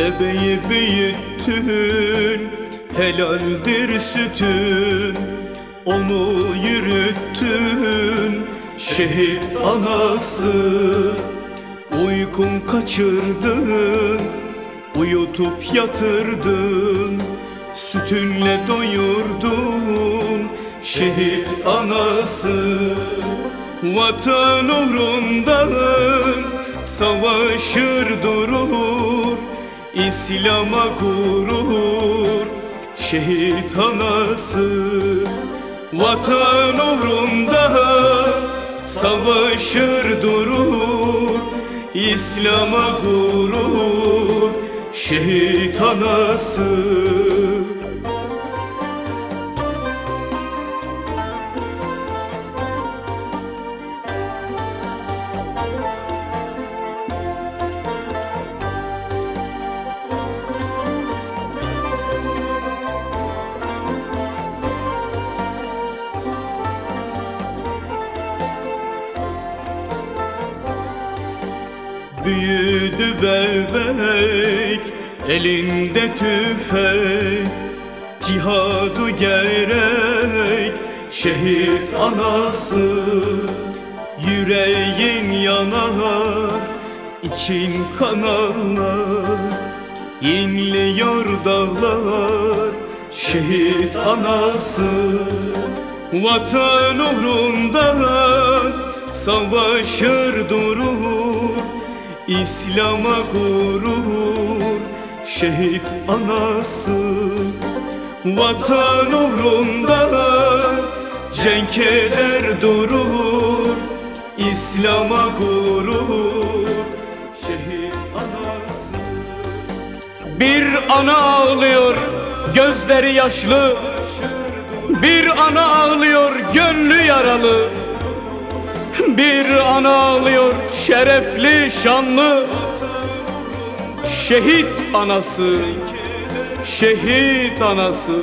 Bebeği büyüttün Helaldir sütün. Onu yürüttün Şehit anası. Uykun kaçırdın Uyutup yatırdın. Sütünle doyurdun Şehit anası. Vatan uğrunda Savaşır durur İslam'a gurur Şehit anası. Vatan uğrunda Savaşır durur. İslam'a gurur Şehit anası Büyüdü bebek elinde tüfek Cihadı gerek şehit anası Yüreğin yanar için kanar İnliyor dağlar şehit anası. Vatan uğrunda savaşır durur İslam'a gurur şehit anası. Vatan uğrunda cenk eder durur. İslam'a gurur şehit anası. Bir ana ağlıyor gözleri yaşlı. Bir ana ağlıyor gönlü yaralı bir ana ağlıyor şerefli şanlı. Şehit anası Şehit anası